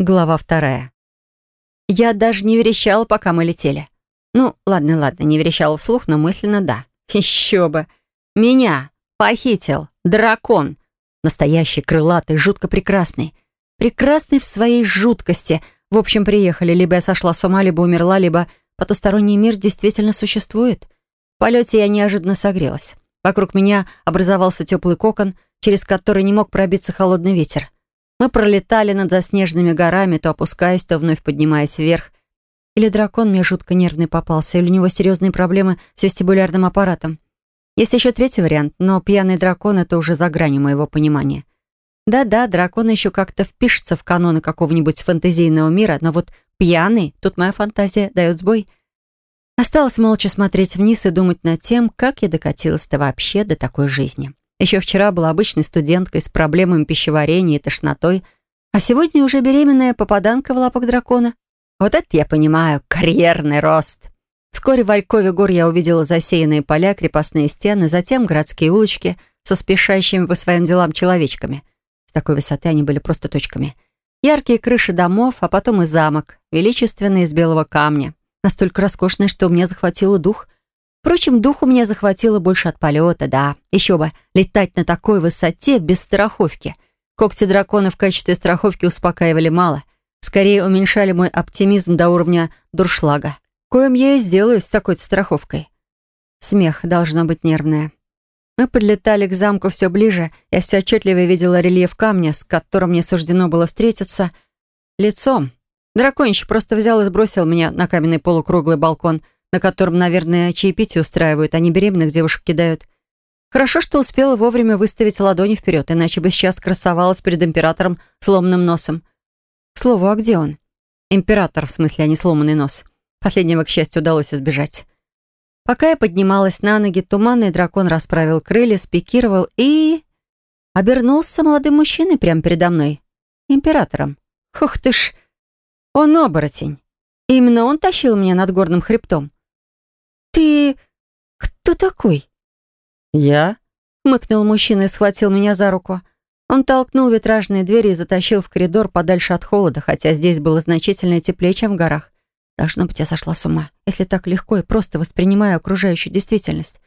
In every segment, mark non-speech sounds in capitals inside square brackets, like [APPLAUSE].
Глава вторая. Я даже не верещала, пока мы летели. Ну, ладно, ладно, не верещала вслух, но мысленно да. [LAUGHS] Еще бы. Меня похитил дракон. Настоящий, крылатый, жутко прекрасный. Прекрасный в своей жуткости. В общем, приехали. Либо я сошла с ума, либо умерла, либо потусторонний мир действительно существует. В полете я неожиданно согрелась. Вокруг меня образовался теплый кокон, через который не мог пробиться холодный ветер. Мы пролетали над заснеженными горами, то опускаясь, то вновь поднимаясь вверх. Или дракон мне жутко нервный попался, или у него серьезные проблемы с вестибулярным аппаратом. Есть еще третий вариант, но пьяный дракон — это уже за гранью моего понимания. Да-да, дракон еще как-то впишется в каноны какого-нибудь фэнтезийного мира, но вот пьяный, тут моя фантазия дает сбой. Осталось молча смотреть вниз и думать над тем, как я докатилась-то вообще до такой жизни. Еще вчера была обычной студенткой с проблемами пищеварения и тошнотой, а сегодня уже беременная попаданка в лапах дракона. Вот это я понимаю, карьерный рост. Вскоре в Алькове гор я увидела засеянные поля, крепостные стены, затем городские улочки со спешащими по своим делам человечками. С такой высоты они были просто точками. Яркие крыши домов, а потом и замок, величественный из белого камня. Настолько роскошный, что у меня захватило дух — Впрочем, дух у меня захватило больше от полета, да. Еще бы, летать на такой высоте без страховки. Когти дракона в качестве страховки успокаивали мало. Скорее уменьшали мой оптимизм до уровня дуршлага. Коим я и сделаю с такой страховкой. Смех должно быть нервное. Мы подлетали к замку все ближе. Я все отчетливо видела рельеф камня, с которым мне суждено было встретиться, лицом. Драконище просто взял и сбросил меня на каменный полукруглый балкон — на котором, наверное, чаепитие устраивают, а не беременных девушек кидают. Хорошо, что успела вовремя выставить ладони вперед, иначе бы сейчас красовалась перед императором сломанным носом. К слову, а где он? Император, в смысле, а не сломанный нос. Последнего, к счастью, удалось избежать. Пока я поднималась на ноги, туманный дракон расправил крылья, спикировал и... Обернулся молодым мужчиной прямо передо мной. Императором. Хух ты ж! Он оборотень. Именно он тащил меня над горным хребтом. «Ты кто такой?» «Я?» — мыкнул мужчина и схватил меня за руку. Он толкнул витражные двери и затащил в коридор подальше от холода, хотя здесь было значительно теплее, чем в горах. Должно быть, я сошла с ума, если так легко и просто воспринимаю окружающую действительность.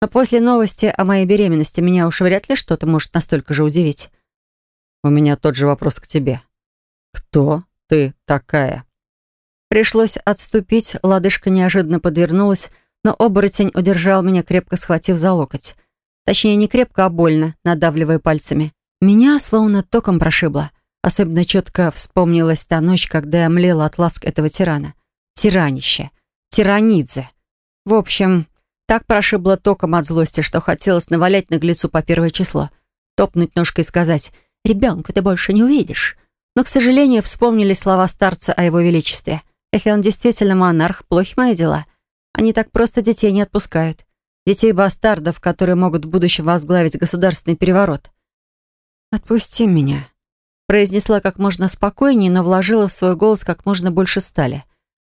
Но после новости о моей беременности меня уж вряд ли что-то может настолько же удивить. «У меня тот же вопрос к тебе. Кто ты такая?» Пришлось отступить, лодыжка неожиданно подвернулась, но оборотень удержал меня, крепко схватив за локоть. Точнее, не крепко, а больно, надавливая пальцами. Меня словно током прошибло. Особенно четко вспомнилась та ночь, когда я млела от ласк этого тирана. Тиранище. Тиранидзе. В общем, так прошибло током от злости, что хотелось навалять наглецу по первое число. Топнуть ножкой и сказать «Ребенка ты больше не увидишь». Но, к сожалению, вспомнили слова старца о его величестве — если он действительно монарх, плохи мои дела. Они так просто детей не отпускают. Детей-бастардов, которые могут в будущем возглавить государственный переворот. «Отпусти меня», — произнесла как можно спокойнее, но вложила в свой голос как можно больше стали.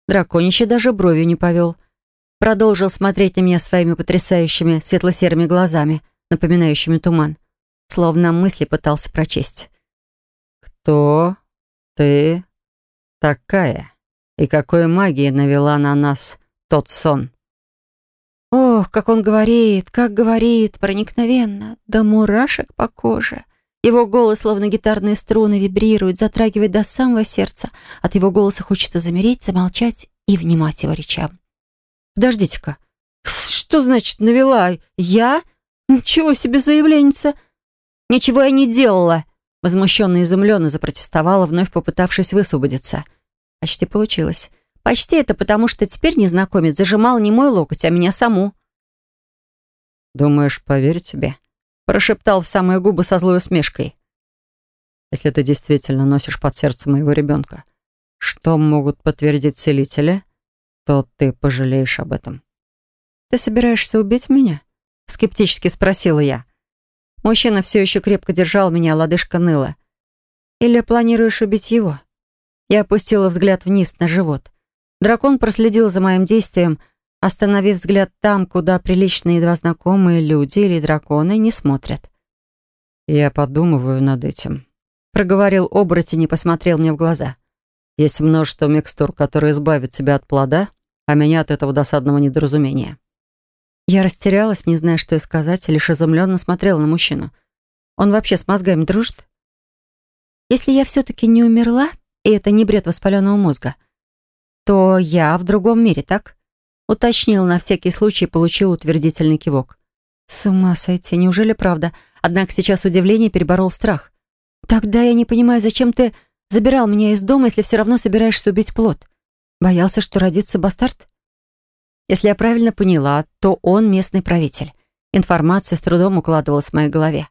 Драконище даже бровью не повел. Продолжил смотреть на меня своими потрясающими светло-серыми глазами, напоминающими туман. Словно мысли пытался прочесть. «Кто ты такая?» И какой магией навела на нас тот сон? Ох, как он говорит, как говорит, проникновенно, до мурашек по коже. Его голос, словно гитарные струны, вибрирует, затрагивает до самого сердца. От его голоса хочется замереть, замолчать и внимать его речам. Подождите-ка, что значит навела? Я? Ничего себе заявленница! Ничего я не делала! Возмущенно и изумленно запротестовала, вновь попытавшись высвободиться. Почти получилось. Почти это потому, что теперь незнакомец зажимал не мой локоть, а меня саму. «Думаешь, поверю тебе?» Прошептал в самые губы со злой усмешкой. «Если ты действительно носишь под сердце моего ребенка, что могут подтвердить целители, то ты пожалеешь об этом». «Ты собираешься убить меня?» Скептически спросила я. Мужчина все еще крепко держал меня, лодыжка ныла. «Или планируешь убить его?» Я опустила взгляд вниз на живот. Дракон проследил за моим действием, остановив взгляд там, куда приличные едва знакомые люди или драконы не смотрят. «Я подумываю над этим», проговорил оборотень и посмотрел мне в глаза. «Есть множество микстур, которые избавят тебя от плода, а меня от этого досадного недоразумения». Я растерялась, не зная, что и сказать, лишь изумленно смотрела на мужчину. Он вообще с мозгами дружит? Если я все-таки не умерла, и это не бред воспаленного мозга, то я в другом мире, так? Уточнил на всякий случай и получил утвердительный кивок. С ума сойти, неужели правда? Однако сейчас удивление переборол страх. Тогда я не понимаю, зачем ты забирал меня из дома, если все равно собираешься убить плод? Боялся, что родится бастард? Если я правильно поняла, то он местный правитель. Информация с трудом укладывалась в моей голове.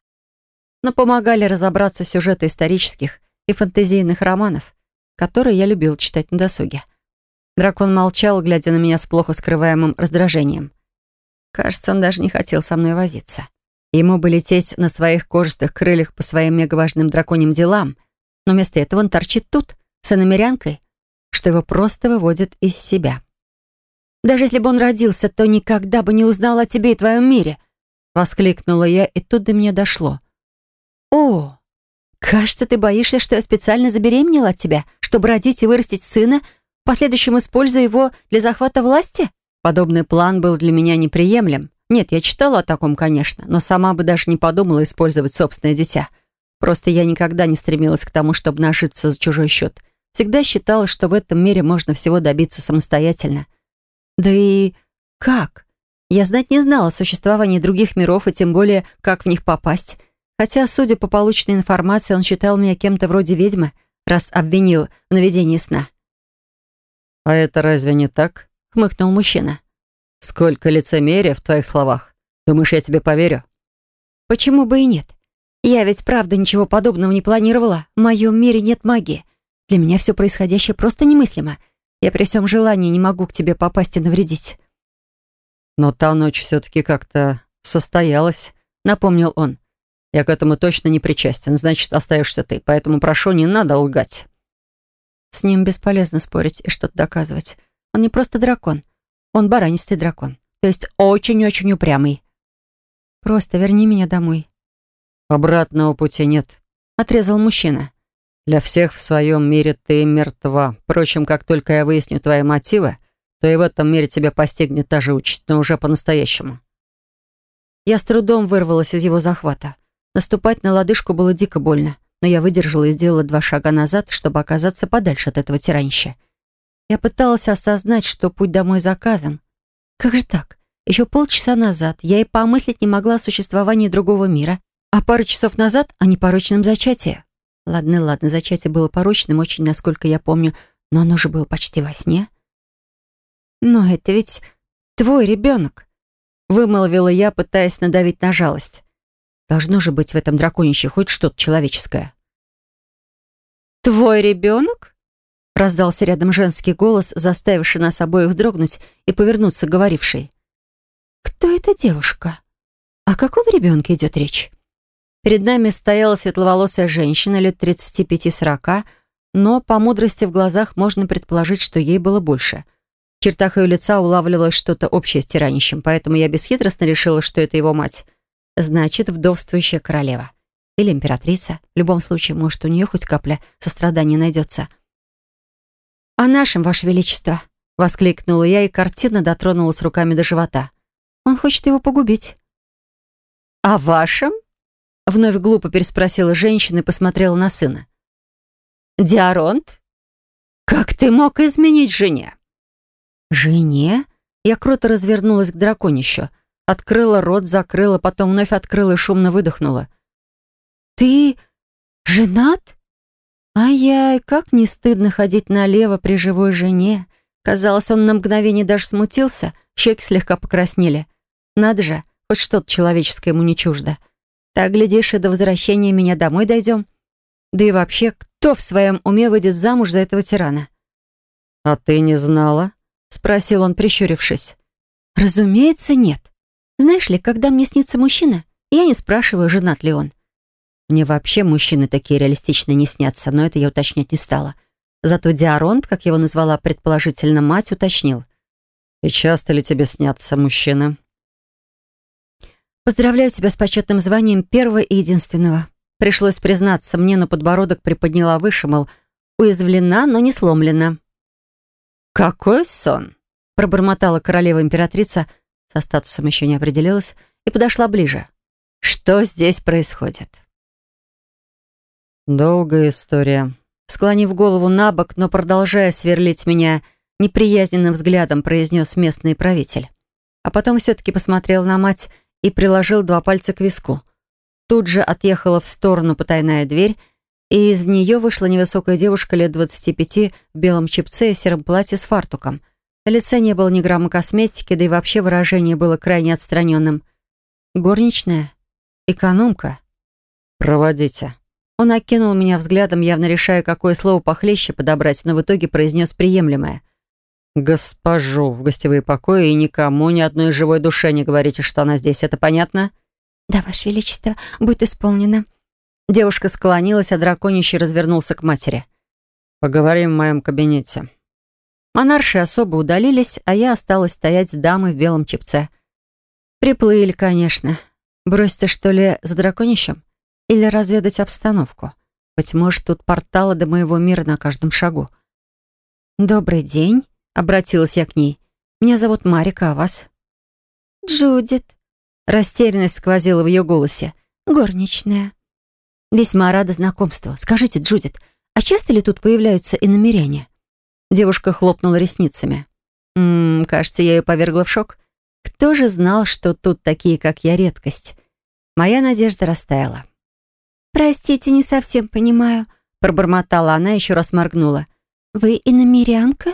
Но помогали разобраться сюжеты исторических и фэнтезийных романов, которые я любил читать на досуге. Дракон молчал, глядя на меня с плохо скрываемым раздражением. Кажется, он даже не хотел со мной возиться. Ему бы лететь на своих кожистых крыльях по своим мегаважным драконьим делам, но вместо этого он торчит тут, с иномерянкой, что его просто выводит из себя. Даже если бы он родился, то никогда бы не узнал о тебе и твоем мире!» Воскликнула я, и тут до меня дошло. «О, кажется, ты боишься, что я специально забеременела от тебя, чтобы родить и вырастить сына, в последующем используя его для захвата власти?» Подобный план был для меня неприемлем. Нет, я читала о таком, конечно, но сама бы даже не подумала использовать собственное дитя. Просто я никогда не стремилась к тому, чтобы нажиться за чужой счет. Всегда считала, что в этом мире можно всего добиться самостоятельно. Да и как? Я знать не знала о существовании других миров и тем более, как в них попасть. Хотя, судя по полученной информации, он считал меня кем-то вроде ведьмы, раз обвинил в наведении сна. «А это разве не так?» — хмыкнул мужчина. «Сколько лицемерия в твоих словах. Думаешь, я тебе поверю?» «Почему бы и нет? Я ведь правда ничего подобного не планировала. В моем мире нет магии. Для меня все происходящее просто немыслимо. Я при всем желании не могу к тебе попасть и навредить». «Но та ночь все-таки как-то состоялась», — напомнил он. «Я к этому точно не причастен, значит, остаешься ты, поэтому прошу, не надо лгать». С ним бесполезно спорить и что-то доказывать. Он не просто дракон, он баранистый дракон, то есть очень-очень упрямый. «Просто верни меня домой». «Обратного пути нет», — отрезал мужчина. Для всех в своем мире ты мертва. Впрочем, как только я выясню твои мотивы, то и в этом мире тебя постигнет та же участь, но уже по-настоящему». Я с трудом вырвалась из его захвата. Наступать на лодыжку было дико больно, но я выдержала и сделала два шага назад, чтобы оказаться подальше от этого тиранища. Я пыталась осознать, что путь домой заказан. Как же так? Еще полчаса назад я и помыслить не могла о существовании другого мира, а пару часов назад о непорочном зачатии. Ладно, ладно, зачатие было порочным, очень, насколько я помню, но оно же было почти во сне. «Но это ведь твой ребенок», — вымолвила я, пытаясь надавить на жалость. «Должно же быть в этом драконище хоть что-то человеческое». «Твой ребенок?» — раздался рядом женский голос, заставивший нас обоих вздрогнуть и повернуться к говорившей. «Кто эта девушка? О каком ребенке идет речь?» Перед нами стояла светловолосая женщина лет 35-40, но по мудрости в глазах можно предположить, что ей было больше. В чертах ее лица улавливалось что-то общее с тиранищем, поэтому я бесхитростно решила, что это его мать. Значит, вдовствующая королева. Или императрица. В любом случае, может, у нее хоть капля сострадания найдется. «О нашем, Ваше Величество!» — воскликнула я и картинно дотронулась руками до живота. «Он хочет его погубить». «О вашем?» Вновь глупо переспросила женщина и посмотрела на сына. «Диаронт? Как ты мог изменить жене?» «Жене?» Я круто развернулась к драконищу. Открыла рот, закрыла, потом вновь открыла и шумно выдохнула. «Ты женат?» Ай-яй, как не стыдно ходить налево при живой жене. Казалось, он на мгновение даже смутился, щеки слегка покраснели. Надо же, хоть что-то человеческое ему не чуждо. Так, глядишь, и до возвращения меня домой дойдем. Да и вообще, кто в своем уме выйдет замуж за этого тирана? «А ты не знала?» — спросил он, прищурившись. «Разумеется, нет. Знаешь ли, когда мне снится мужчина, я не спрашиваю, женат ли он. Мне вообще мужчины такие реалистично не снятся, но это я уточнять не стала. Зато Диаронт, как его назвала предположительно мать, уточнил. «И часто ли тебе снятся мужчины?» Поздравляю тебя с почетным званием первого и единственного. Пришлось признаться, мне на подбородок приподняла выше, мол, уязвлена, но не сломлена. «Какой сон!» — пробормотала королева-императрица, со статусом еще не определилась, и подошла ближе. «Что здесь происходит?» «Долгая история». Склонив голову на бок, но продолжая сверлить меня неприязненным взглядом, произнес местный правитель. А потом все-таки посмотрел на мать и приложил два пальца к виску. Тут же отъехала в сторону потайная дверь, и из нее вышла невысокая девушка лет 25 в белом чипце и сером платье с фартуком. На лице не было ни грамма косметики, да и вообще выражение было крайне отстраненным. Горничная? Экономка? «Проводите». Он окинул меня взглядом, явно решая, какое слово похлеще подобрать, но в итоге произнес приемлемое. «Госпожу в гостевые покои и никому, ни одной живой душе не говорите, что она здесь. Это понятно?» «Да, Ваше Величество, будет исполнено». Девушка склонилась, а драконище развернулся к матери. «Поговорим в моем кабинете». Монарши особо удалились, а я осталась стоять с дамой в белом чепце. Приплыли, конечно. Бросьте, что ли, за драконищем? Или разведать обстановку? Быть может, тут порталы до моего мира на каждом шагу. «Добрый день», — обратилась я к ней. «Меня зовут Марика, а вас?» «Джудит», — растерянность сквозила в ее голосе. «Горничная». «Весьма рада знакомству. Скажите, Джудит, а часто ли тут появляются иномеряне?» Девушка хлопнула ресницами. «Ммм, кажется, я ее повергла в шок. Кто же знал, что тут такие, как я, редкость?» Моя надежда растаяла. «Простите, не совсем понимаю», — пробормотала она, еще раз моргнула. «Вы иномерянка?»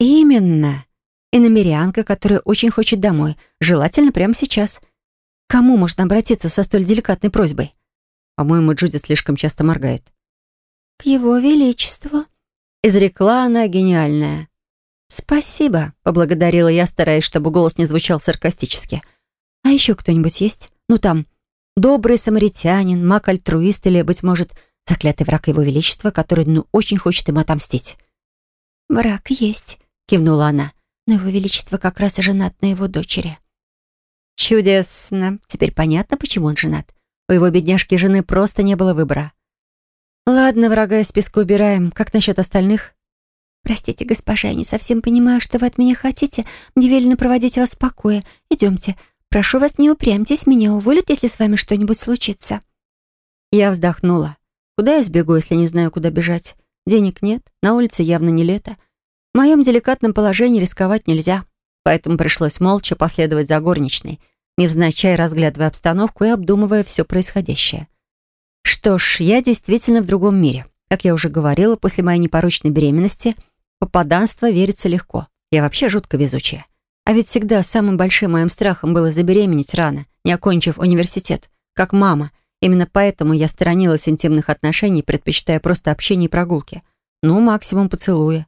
«Именно. Иномерянка, которая очень хочет домой. Желательно прямо сейчас. Кому можно обратиться со столь деликатной просьбой?» По-моему, Джуди слишком часто моргает. «К его величеству», Изрекла она гениальная. «Спасибо», — поблагодарила я, стараясь, чтобы голос не звучал саркастически. «А еще кто-нибудь есть? Ну там, добрый самаритянин, маг-альтруист или, быть может, заклятый враг его величества, который, ну, очень хочет ему отомстить». «Враг есть», — кивнула она. «Но его величество как раз женат на его дочери». «Чудесно. Теперь понятно, почему он женат. У его бедняжки жены просто не было выбора. «Ладно, врага из списка убираем. Как насчет остальных?» «Простите, госпожа, я не совсем понимаю, что вы от меня хотите. Мне велено проводить вас в покое. Идемте. Прошу вас, не упрямьтесь, меня уволят, если с вами что-нибудь случится». Я вздохнула. Куда я сбегу, если не знаю, куда бежать? Денег нет, на улице явно не лето. В моем деликатном положении рисковать нельзя, поэтому пришлось молча последовать за горничной, невзначай разглядывая обстановку и обдумывая все происходящее. Что ж, я действительно в другом мире. Как я уже говорила, после моей непорочной беременности попаданство верится легко. Я вообще жутко везучая. А ведь всегда самым большим моим страхом было забеременеть рано, не окончив университет, как мама. Именно поэтому я сторонилась интимных отношений, предпочитая просто общение и прогулки. Ну, максимум поцелуя.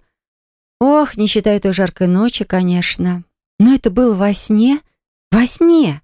Ох, не считая той жаркой ночи, конечно. Но это было во сне. Во сне!